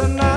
prayoganing